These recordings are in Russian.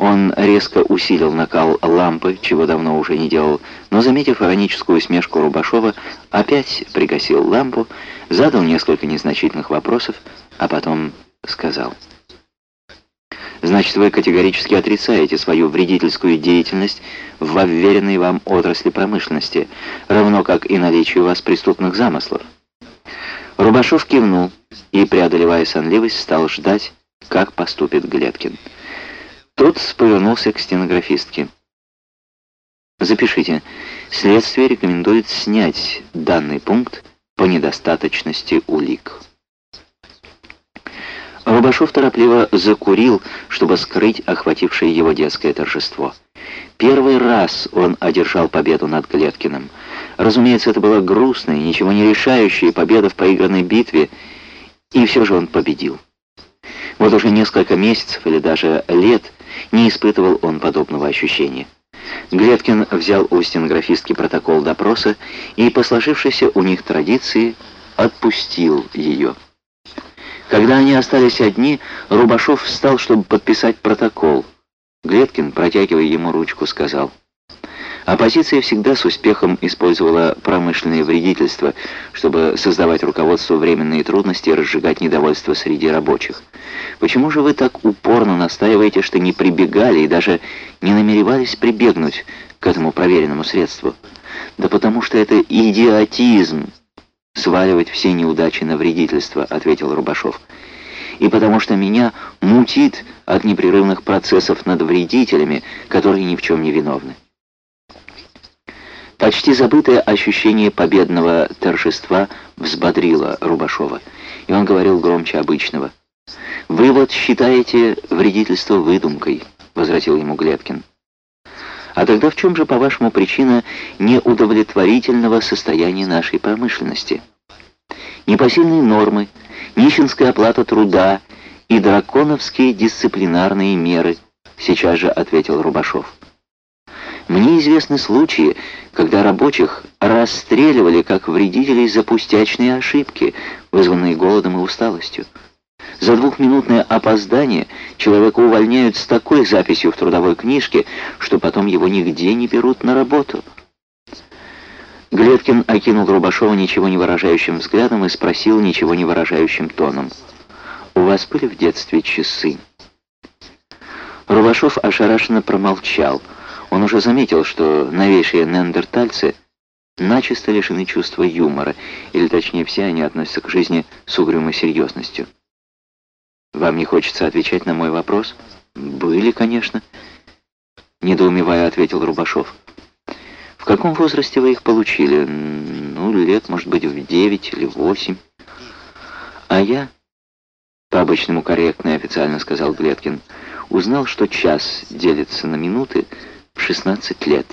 Он резко усилил накал лампы, чего давно уже не делал, но, заметив ироническую усмешку Рубашова, опять пригасил лампу, задал несколько незначительных вопросов, а потом сказал. «Значит, вы категорически отрицаете свою вредительскую деятельность в уверенной вам отрасли промышленности, равно как и наличие у вас преступных замыслов». Рубашов кивнул и, преодолевая сонливость, стал ждать, как поступит Глеткин. Тот повернулся к стенографистке. Запишите. Следствие рекомендует снять данный пункт по недостаточности улик. Рубашов торопливо закурил, чтобы скрыть охватившее его детское торжество. Первый раз он одержал победу над Глеткиным. Разумеется, это была грустная, ничего не решающая победа в проигранной битве, и все же он победил. Вот уже несколько месяцев или даже лет не испытывал он подобного ощущения. Глеткин взял у стенографистки протокол допроса и, по сложившейся у них традиции, отпустил ее. Когда они остались одни, Рубашов встал, чтобы подписать протокол. Глеткин, протягивая ему ручку, сказал — Оппозиция всегда с успехом использовала промышленное вредительство, чтобы создавать руководству временные трудности и разжигать недовольство среди рабочих. Почему же вы так упорно настаиваете, что не прибегали и даже не намеревались прибегнуть к этому проверенному средству? Да потому что это идиотизм сваливать все неудачи на вредительство, ответил Рубашов. И потому что меня мутит от непрерывных процессов над вредителями, которые ни в чем не виновны. Почти забытое ощущение победного торжества взбодрило Рубашова, и он говорил громче обычного. «Вы вот считаете вредительство выдумкой», — возразил ему Глеткин. «А тогда в чем же, по-вашему, причина неудовлетворительного состояния нашей промышленности? Непосильные нормы, нищенская оплата труда и драконовские дисциплинарные меры», — сейчас же ответил Рубашов. Мне известны случаи, когда рабочих расстреливали как вредителей за пустячные ошибки, вызванные голодом и усталостью. За двухминутное опоздание человека увольняют с такой записью в трудовой книжке, что потом его нигде не берут на работу. Глеткин окинул Рубашова ничего не выражающим взглядом и спросил ничего не выражающим тоном. «У вас были в детстве часы?» Рубашов ошарашенно промолчал – он уже заметил, что новейшие неандертальцы начисто лишены чувства юмора, или точнее все они относятся к жизни с угрюмой серьезностью. «Вам не хочется отвечать на мой вопрос?» «Были, конечно», — недоумевая ответил Рубашов. «В каком возрасте вы их получили? Ну, лет, может быть, в девять или восемь. А я, по-обычному корректно и официально сказал Глеткин, узнал, что час делится на минуты, в 16 лет.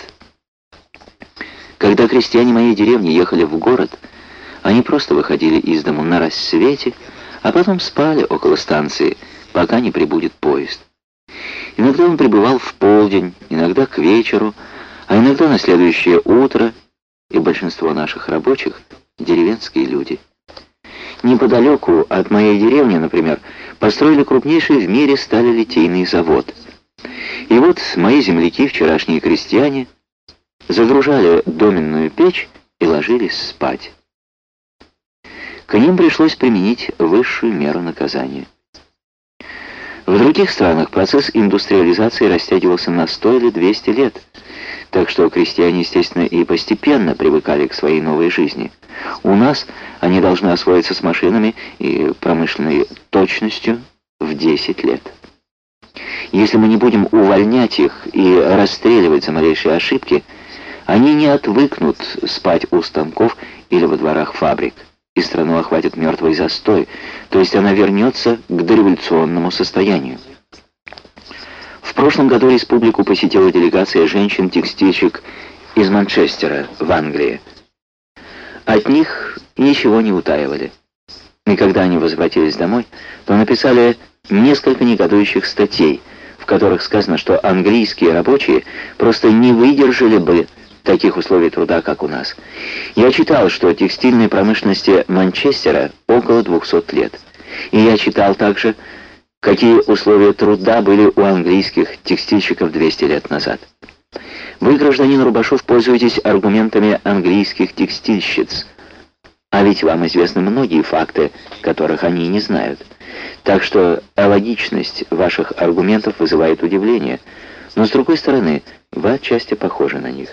Когда крестьяне моей деревни ехали в город, они просто выходили из дому на рассвете, а потом спали около станции, пока не прибудет поезд. Иногда он прибывал в полдень, иногда к вечеру, а иногда на следующее утро, и большинство наших рабочих — деревенские люди. Неподалеку от моей деревни, например, построили крупнейший в мире сталелитейный завод — и вот мои земляки, вчерашние крестьяне, загружали доменную печь и ложились спать. К ним пришлось применить высшую меру наказания. В других странах процесс индустриализации растягивался на 100 или 200 лет, так что крестьяне, естественно, и постепенно привыкали к своей новой жизни. У нас они должны освоиться с машинами и промышленной точностью в 10 лет. Если мы не будем увольнять их и расстреливать за малейшие ошибки, они не отвыкнут спать у станков или во дворах фабрик, и страну охватит мертвый застой, то есть она вернется к дореволюционному состоянию. В прошлом году республику посетила делегация женщин-текстильщик из Манчестера в Англии. От них ничего не утаивали. И когда они возвратились домой, то написали несколько негодующих статей, в которых сказано, что английские рабочие просто не выдержали бы таких условий труда, как у нас. Я читал, что текстильной промышленности Манчестера около 200 лет. И я читал также, какие условия труда были у английских текстильщиков 200 лет назад. Вы, гражданин Рубашов, пользуетесь аргументами английских текстильщиц, а ведь вам известны многие факты, которых они не знают. Так что логичность ваших аргументов вызывает удивление, но с другой стороны, вы отчасти похожи на них.